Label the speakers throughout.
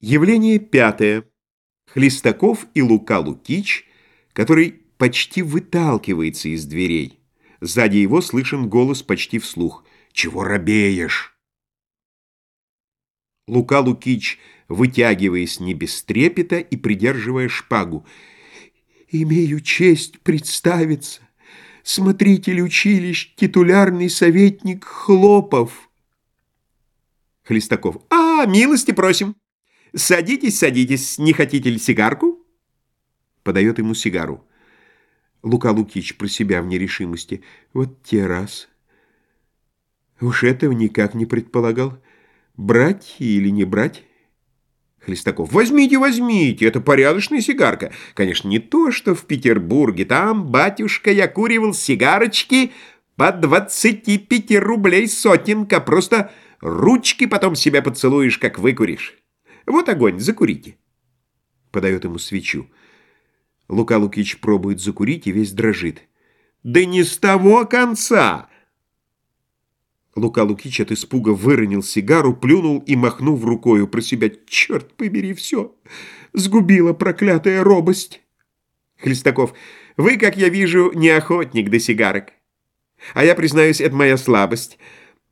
Speaker 1: Явление пятое. Хлестаков и Лука Лукич, который почти выталкивается из дверей. Сзади его слышен голос почти вслух. «Чего робеешь?» Лука Лукич, вытягиваясь не без трепета и придерживая шпагу.
Speaker 2: «Имею честь представиться. Смотритель училищ, титулярный советник Хлопов».
Speaker 1: Хлестаков. «А, милости просим!» «Садитесь, садитесь, не хотите ли сигарку?» Подает ему сигару.
Speaker 2: Лука Лукич про себя в нерешимости. «Вот те раз. Уж этого никак не предполагал. Брать или не брать?»
Speaker 1: Хлестаков. «Возьмите, возьмите, это порядочная сигарка. Конечно, не то, что в Петербурге. Там, батюшка, я куривал сигарочки по 25 рублей сотенка. Просто ручки потом себя поцелуешь, как выкуришь». Вот огонь, закурите.
Speaker 2: Подает ему свечу. Лука Лукич пробует закурить и весь дрожит.
Speaker 1: Да не с того конца!
Speaker 2: Лука Лукич от испуга выронил сигару, плюнул и, махнув рукою про себя, «Черт побери, все! Сгубила проклятая робость!»
Speaker 1: Хлестаков, вы, как я вижу, не охотник до сигарок. А я, признаюсь, это моя слабость.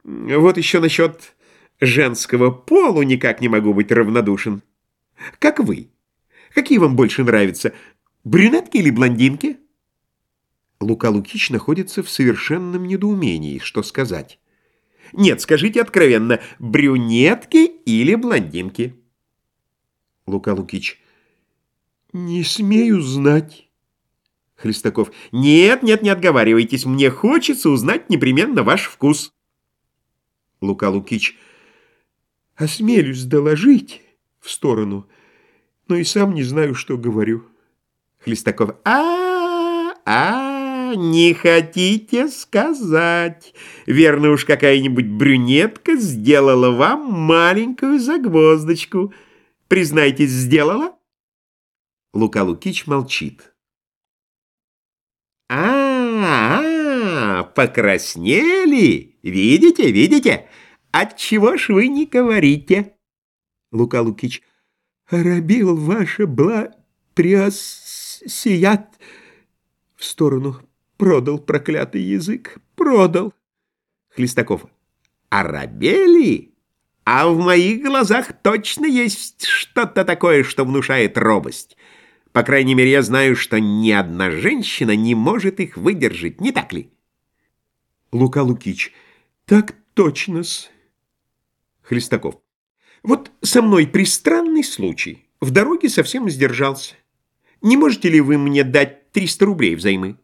Speaker 1: Вот еще насчет женского полу никак не могу быть равнодушен. Как вы? Какие вам больше нравятся, брюнетки или блондинки?»
Speaker 2: Лука Лукич находится в совершенном недоумении, что сказать.
Speaker 1: «Нет, скажите откровенно, брюнетки или блондинки?»
Speaker 2: Лука Лукич. «Не смею знать».
Speaker 1: Хлестаков. «Нет, нет, не отговаривайтесь, мне хочется узнать непременно ваш вкус».
Speaker 2: Лука Лукич осмелюсь доложить в сторону, но и сам не знаю, что говорю.
Speaker 1: Хлестаков. А, а, не хотите сказать? Верно уж какая-нибудь брюнетка сделала вам маленькую загвоздочку. Признайтесь, сделала? Лука Лукич молчит. А, а, покраснели? Видите, видите? Отчего ж вы не говорите?
Speaker 2: Лука Лукич. Оробил ваше бла... приосият. В сторону. Продал проклятый язык. Продал.
Speaker 1: Хлестаков. Оробели? А в моих глазах точно есть что-то такое, что внушает робость. По крайней мере, я знаю, что ни одна женщина не может их выдержать, не так ли?
Speaker 2: Лука Лукич. Так точно-с.
Speaker 1: Хлестаков. Вот со мной пристранный случай. В дороге совсем сдержался. Не можете ли вы мне дать 300 рублей взаймы?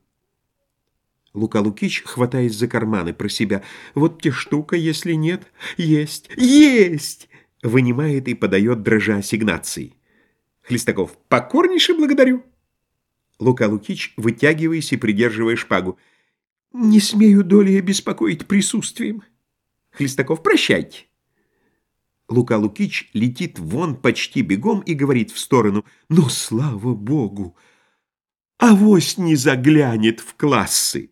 Speaker 2: Лука Лукич, хватаясь за карманы про себя. Вот те штука, если нет. Есть! Есть!
Speaker 1: Вынимает и подает, дрожа ассигнации. Хлестаков. Покорнейше благодарю. Лука Лукич, вытягиваясь и придерживая шпагу.
Speaker 2: Не смею долей беспокоить присутствием.
Speaker 1: Хлестаков. Прощайте.
Speaker 2: Лука Лукич летит вон почти бегом и говорит в сторону «Ну, слава богу! Авось не заглянет в классы!»